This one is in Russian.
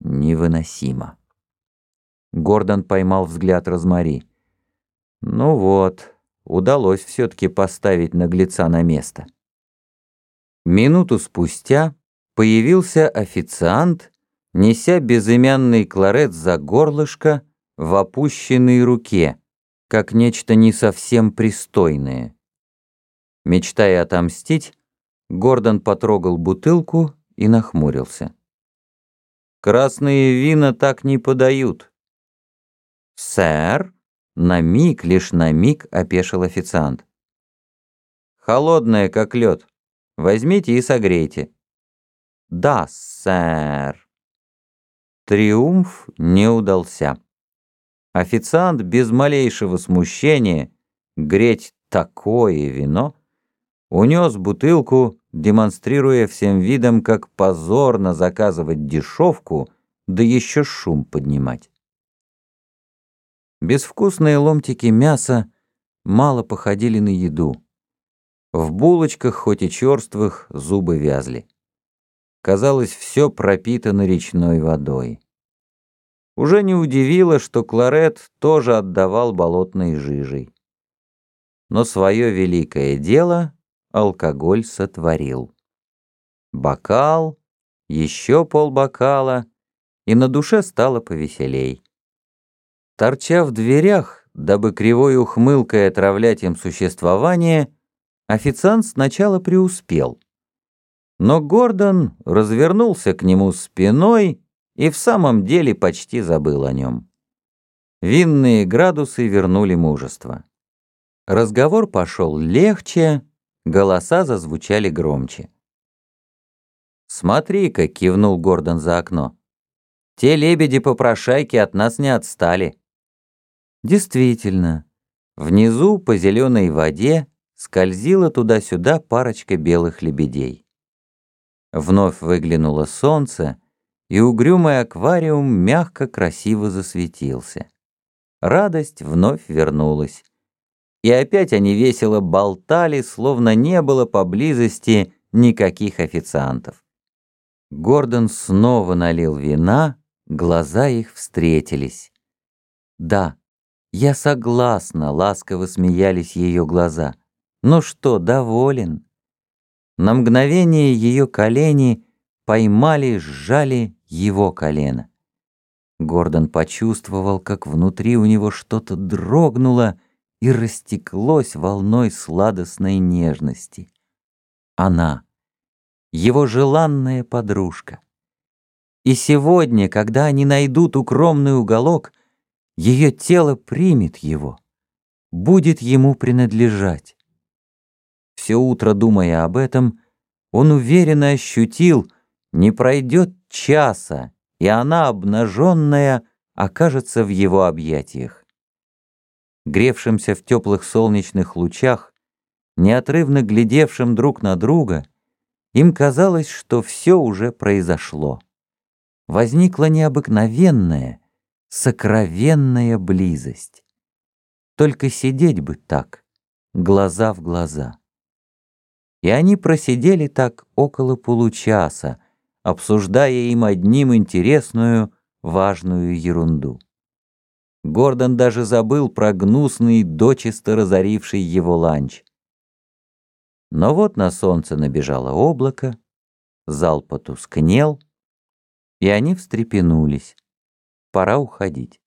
невыносимо. Гордон поймал взгляд Розмари. Ну вот, удалось все-таки поставить наглеца на место. Минуту спустя появился официант, неся безымянный кларет за горлышко в опущенной руке, как нечто не совсем пристойное. Мечтая отомстить, Гордон потрогал бутылку и нахмурился. «Красные вина так не подают». «Сэр?» — на миг, лишь на миг опешил официант. «Холодное, как лед. Возьмите и согрейте». «Да, сэр». Триумф не удался. Официант без малейшего смущения греть такое вино унес бутылку, демонстрируя всем видом, как позорно заказывать дешевку, да еще шум поднимать. Безвкусные ломтики мяса мало походили на еду. В булочках, хоть и черствых, зубы вязли. Казалось, все пропитано речной водой. Уже не удивило, что Кларет тоже отдавал болотной жижей. Но свое великое дело алкоголь сотворил. Бокал, еще полбокала, и на душе стало повеселей. Торча в дверях, дабы кривой ухмылкой отравлять им существование, официант сначала преуспел. Но Гордон развернулся к нему спиной и в самом деле почти забыл о нем. Винные градусы вернули мужество. Разговор пошел легче, голоса зазвучали громче. «Смотри-ка», — кивнул Гордон за окно, — «те лебеди-попрошайки от нас не отстали». Действительно, внизу по зеленой воде скользила туда-сюда парочка белых лебедей. Вновь выглянуло солнце, и угрюмый аквариум мягко красиво засветился. Радость вновь вернулась. И опять они весело болтали, словно не было поблизости никаких официантов. Гордон снова налил вина, глаза их встретились. «Да, я согласна», — ласково смеялись ее глаза. «Ну что, доволен?» На мгновение ее колени поймали, сжали его колено. Гордон почувствовал, как внутри у него что-то дрогнуло и растеклось волной сладостной нежности. Она, его желанная подружка. И сегодня, когда они найдут укромный уголок, ее тело примет его, будет ему принадлежать. Все утро, думая об этом, он уверенно ощутил, не пройдет часа, и она, обнаженная, окажется в его объятиях. Гревшимся в теплых солнечных лучах, неотрывно глядевшим друг на друга, им казалось, что все уже произошло. Возникла необыкновенная, сокровенная близость. Только сидеть бы так, глаза в глаза. И они просидели так около получаса, обсуждая им одним интересную, важную ерунду. Гордон даже забыл про гнусный, дочисто разоривший его ланч. Но вот на солнце набежало облако, зал потускнел, и они встрепенулись. Пора уходить.